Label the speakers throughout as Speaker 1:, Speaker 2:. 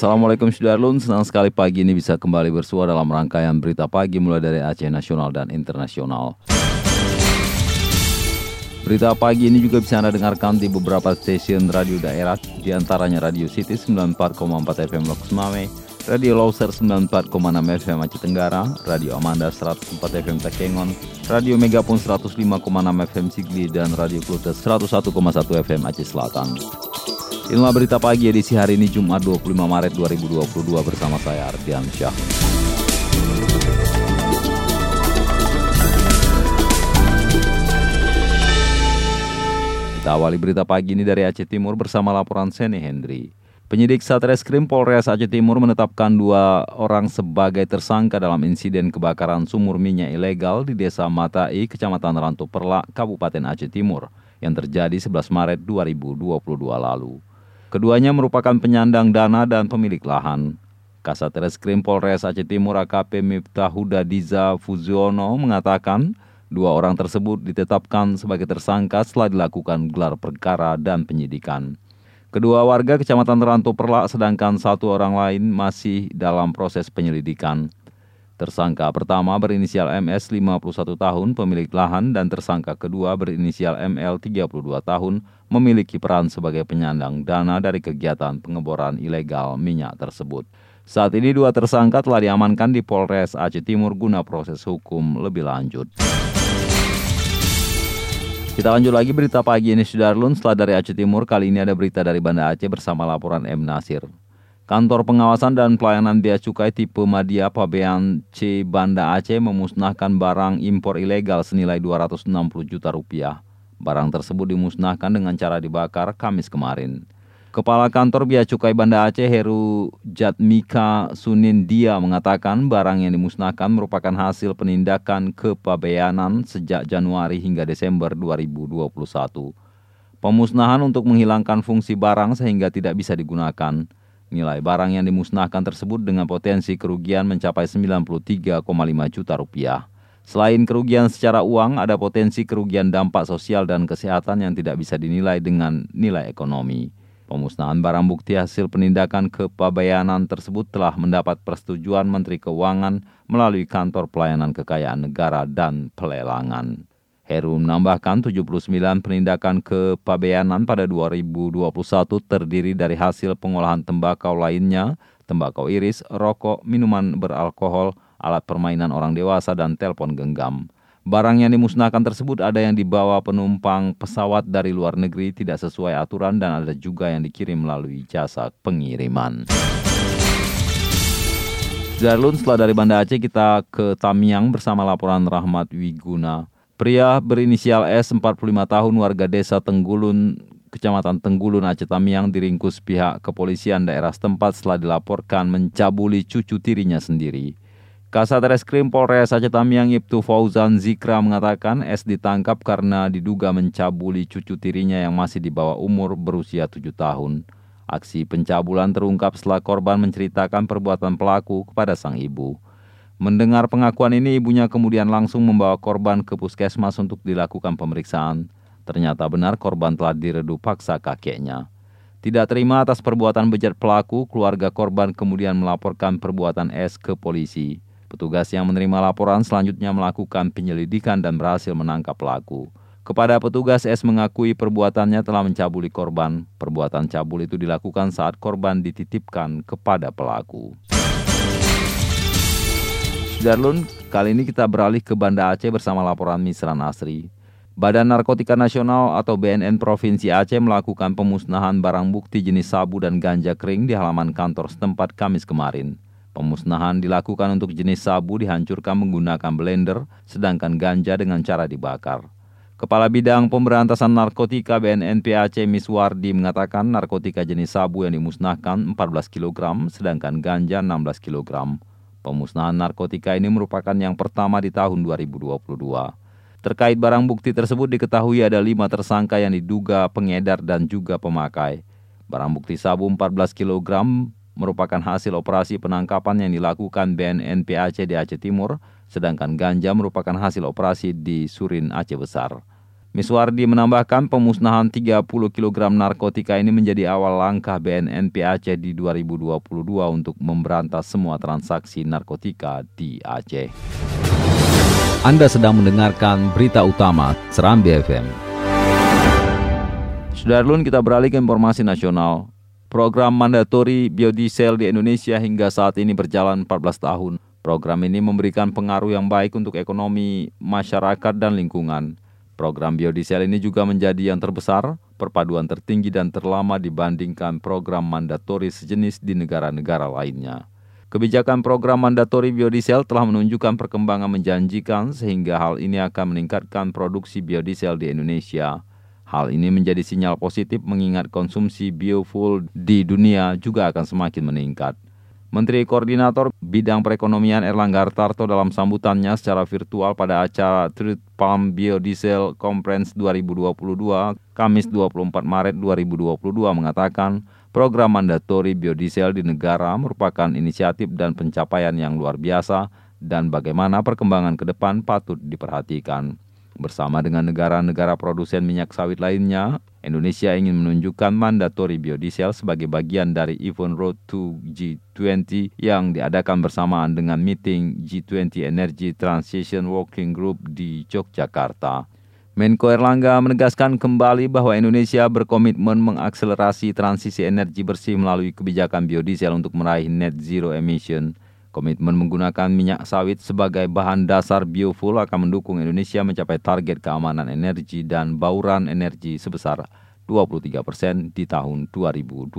Speaker 1: Assalamualaikum Sudarlun, senang sekali pagi ini bisa kembali bersuara dalam rangkaian berita pagi mulai dari Aceh Nasional dan Internasional. Berita pagi ini juga bisa Anda dengarkan di beberapa stasiun radio daerah, di antaranya Radio City 94,4 FM Lok Semame, Radio Loser 94,6 FM Aceh Tenggara, Radio Amanda 104 FM Takengon, Radio Megapun 105,6 FM Sigli, dan Radio Klutes 101,1 FM Aceh Selatan. Inilah berita pagi edisi hari ini Jumat 25 Maret 2022 bersama saya Ardian Syah. Kita awali berita pagi ini dari Aceh Timur bersama laporan Sene Hendri. Penyidik Satreskrim Polres Aceh Timur menetapkan dua orang sebagai tersangka dalam insiden kebakaran sumur minyak ilegal di Desa Matai, Kecamatan Ranto Perlak, Kabupaten Aceh Timur yang terjadi 11 Maret 2022 lalu. Keduanya merupakan penyandang dana dan pemilik lahan. Kasat Reskrim Polres Aceh Timur AKP Miftahuda Diza Fuziono mengatakan dua orang tersebut ditetapkan sebagai tersangka setelah dilakukan gelar perkara dan penyidikan. Kedua warga Kecamatan Ranto Perlak sedangkan satu orang lain masih dalam proses penyelidikan. Tersangka pertama berinisial MS 51 tahun pemilik lahan dan tersangka kedua berinisial ML 32 tahun memiliki peran sebagai penyandang dana dari kegiatan pengeboran ilegal minyak tersebut. Saat ini dua tersangka telah diamankan di Polres Aceh Timur guna proses hukum lebih lanjut. Kita lanjut lagi berita pagi ini Sudarlun setelah dari Aceh Timur kali ini ada berita dari Banda Aceh bersama laporan M. Nasir. Kantor Pengawasan dan Pelayanan Bea Cukai tipe Madia Pabean C Banda Aceh memusnahkan barang impor ilegal senilai 260 juta rupiah. Barang tersebut dimusnahkan dengan cara dibakar Kamis kemarin. Kepala Kantor Bea Cukai Banda Aceh Heru Jatmika Sunindia mengatakan barang yang dimusnahkan merupakan hasil penindakan kepabeanan sejak Januari hingga Desember 2021. Pemusnahan untuk menghilangkan fungsi barang sehingga tidak bisa digunakan. Nilai barang yang dimusnahkan tersebut dengan potensi kerugian mencapai 93,5 juta rupiah. Selain kerugian secara uang, ada potensi kerugian dampak sosial dan kesehatan yang tidak bisa dinilai dengan nilai ekonomi. Pemusnahan barang bukti hasil penindakan kepabayanan tersebut telah mendapat persetujuan Menteri Keuangan melalui Kantor Pelayanan Kekayaan Negara dan Pelelangan. Heru menambahkan 79 penindakan kepabeanan pada 2021 terdiri dari hasil pengolahan tembakau lainnya, tembakau iris, rokok, minuman beralkohol, alat permainan orang dewasa, dan telepon genggam. Barang yang dimusnahkan tersebut ada yang dibawa penumpang pesawat dari luar negeri tidak sesuai aturan dan ada juga yang dikirim melalui jasa pengiriman. Darlun, setelah dari Banda Aceh kita ke Tamiang bersama laporan Rahmat Wiguna. Pria berinisial S 45 tahun warga desa Tenggulun, Kecamatan Tenggulun Aceh Tamiang diringkus pihak kepolisian daerah setempat setelah dilaporkan mencabuli cucu tirinya sendiri. Kasat Reskrim Polres Aceh Tamiang Ibtu Fauzan Zikra mengatakan S ditangkap karena diduga mencabuli cucu tirinya yang masih di bawah umur berusia 7 tahun. Aksi pencabulan terungkap setelah korban menceritakan perbuatan pelaku kepada sang ibu. Mendengar pengakuan ini, ibunya kemudian langsung membawa korban ke puskesmas untuk dilakukan pemeriksaan. Ternyata benar korban telah diredu paksa kakeknya. Tidak terima atas perbuatan bejat pelaku, keluarga korban kemudian melaporkan perbuatan S ke polisi. Petugas yang menerima laporan selanjutnya melakukan penyelidikan dan berhasil menangkap pelaku. Kepada petugas, S mengakui perbuatannya telah mencabuli korban. Perbuatan cabul itu dilakukan saat korban dititipkan kepada pelaku. Darlun, kali ini kita beralih ke Banda Aceh bersama laporan Misra Nasri. Badan Narkotika Nasional atau BNN Provinsi Aceh melakukan pemusnahan barang bukti jenis sabu dan ganja kering di halaman kantor setempat Kamis kemarin. Pemusnahan dilakukan untuk jenis sabu dihancurkan menggunakan blender, sedangkan ganja dengan cara dibakar. Kepala Bidang Pemberantasan Narkotika BNNP Aceh Miswardi mengatakan narkotika jenis sabu yang dimusnahkan 14 kg sedangkan ganja 16 kg. Pemusnahan narkotika ini merupakan yang pertama di tahun 2022. Terkait barang bukti tersebut diketahui ada lima tersangka yang diduga pengedar dan juga pemakai. Barang bukti sabu 14 kg merupakan hasil operasi penangkapan yang dilakukan BNNP Aceh di Aceh Timur, sedangkan ganja merupakan hasil operasi di Surin Aceh Besar. Miswardi menambahkan pemusnahan 30 kg narkotika ini menjadi awal langkah BNNP Aceh di 2022 untuk memberantas semua transaksi narkotika di Aceh.
Speaker 2: Anda sedang mendengarkan berita utama Serambi FM.
Speaker 1: Sudarlun kita beralih ke informasi nasional. Program mandatori biodiesel di Indonesia hingga saat ini berjalan 14 tahun. Program ini memberikan pengaruh yang baik untuk ekonomi masyarakat dan lingkungan. Program biodiesel ini juga menjadi yang terbesar, perpaduan tertinggi dan terlama dibandingkan program mandatori sejenis di negara-negara lainnya. Kebijakan program mandatori biodiesel telah menunjukkan perkembangan menjanjikan sehingga hal ini akan meningkatkan produksi biodiesel di Indonesia. Hal ini menjadi sinyal positif mengingat konsumsi biofuel di dunia juga akan semakin meningkat. Menteri Koordinator Bidang Perekonomian Erlangga Hartarto dalam sambutannya secara virtual pada acara Truth Palm Biodiesel Conference 2022 Kamis 24 Maret 2022 mengatakan program mandatori biodiesel di negara merupakan inisiatif dan pencapaian yang luar biasa dan bagaimana perkembangan ke depan patut diperhatikan. Bersama dengan negara-negara produsen minyak sawit lainnya, Indonesia ingin menunjukkan mandatori biodiesel sebagai bagian dari event Road to G20 yang diadakan bersamaan dengan meeting G20 Energy Transition Working Group di Yogyakarta. Menko Erlangga menegaskan kembali bahwa Indonesia berkomitmen mengakselerasi transisi energi bersih melalui kebijakan biodiesel untuk meraih net zero emission. Komitmen menggunakan minyak sawit sebagai bahan dasar biofuel akan mendukung Indonesia mencapai target keamanan energi dan bauran energi sebesar 23 persen di tahun 2025.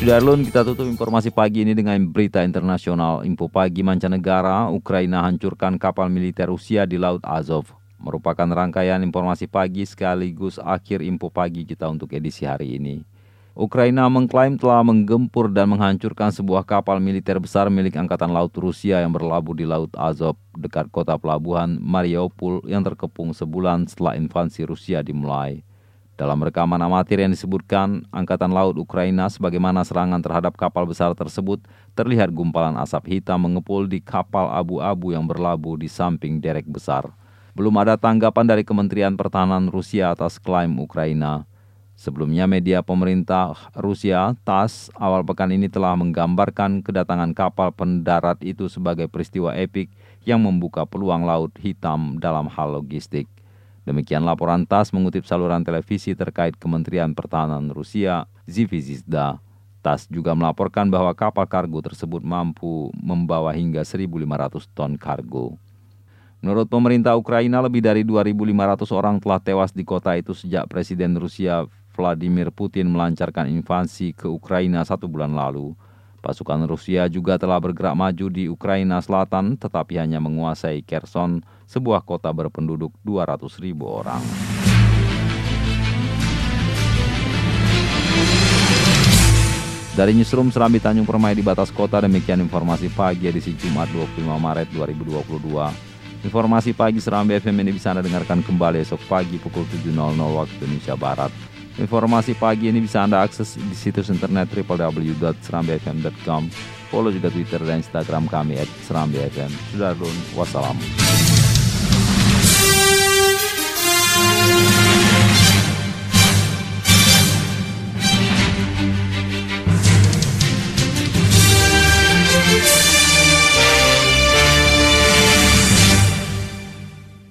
Speaker 1: Sudarlun, kita tutup informasi pagi ini dengan berita internasional. Info pagi mancanegara, Ukraina hancurkan kapal militer Rusia di Laut Azov. Merupakan rangkaian informasi pagi sekaligus akhir info pagi kita untuk edisi hari ini. Ukraina mengklaim telah menggempur dan menghancurkan sebuah kapal militer besar milik Angkatan Laut Rusia yang berlabuh di Laut Azov dekat kota pelabuhan Mariupol yang terkepung sebulan setelah invasi Rusia dimulai. Dalam rekaman amatir yang disebutkan Angkatan Laut Ukraina sebagaimana serangan terhadap kapal besar tersebut terlihat gumpalan asap hitam mengepul di kapal abu-abu yang berlabuh di samping derek besar. Belum ada tanggapan dari Kementerian Pertahanan Rusia atas klaim Ukraina. Sebelumnya media pemerintah Rusia TASS awal pekan ini telah menggambarkan kedatangan kapal pendarat itu sebagai peristiwa epik yang membuka peluang laut hitam dalam hal logistik. Demikian laporan TASS mengutip saluran televisi terkait Kementerian Pertahanan Rusia, Zivizizda. TASS juga melaporkan bahwa kapal kargo tersebut mampu membawa hingga 1.500 ton kargo. Menurut pemerintah Ukraina, lebih dari 2.500 orang telah tewas di kota itu sejak Presiden Rusia Vladimir Putin melancarkan invasi ke Ukraina satu bulan lalu. Pasukan Rusia juga telah bergerak maju di Ukraina Selatan tetapi hanya menguasai Kherson, sebuah kota berpenduduk 200 ribu orang. Dari Newsroom Serambi Tanjung Permai di batas kota, demikian informasi pagi edisi Jumat 25 Maret 2022. Informasi pagi Serambi FM ini bisa Anda dengarkan kembali esok pagi pukul 7.00 waktu Indonesia Barat. Informasi pagi ini bisa Anda akses di situs internet www.serambifm.com. Follow juga Twitter dan Instagram kami at Serambi FM. Sudah dulu, wassalam.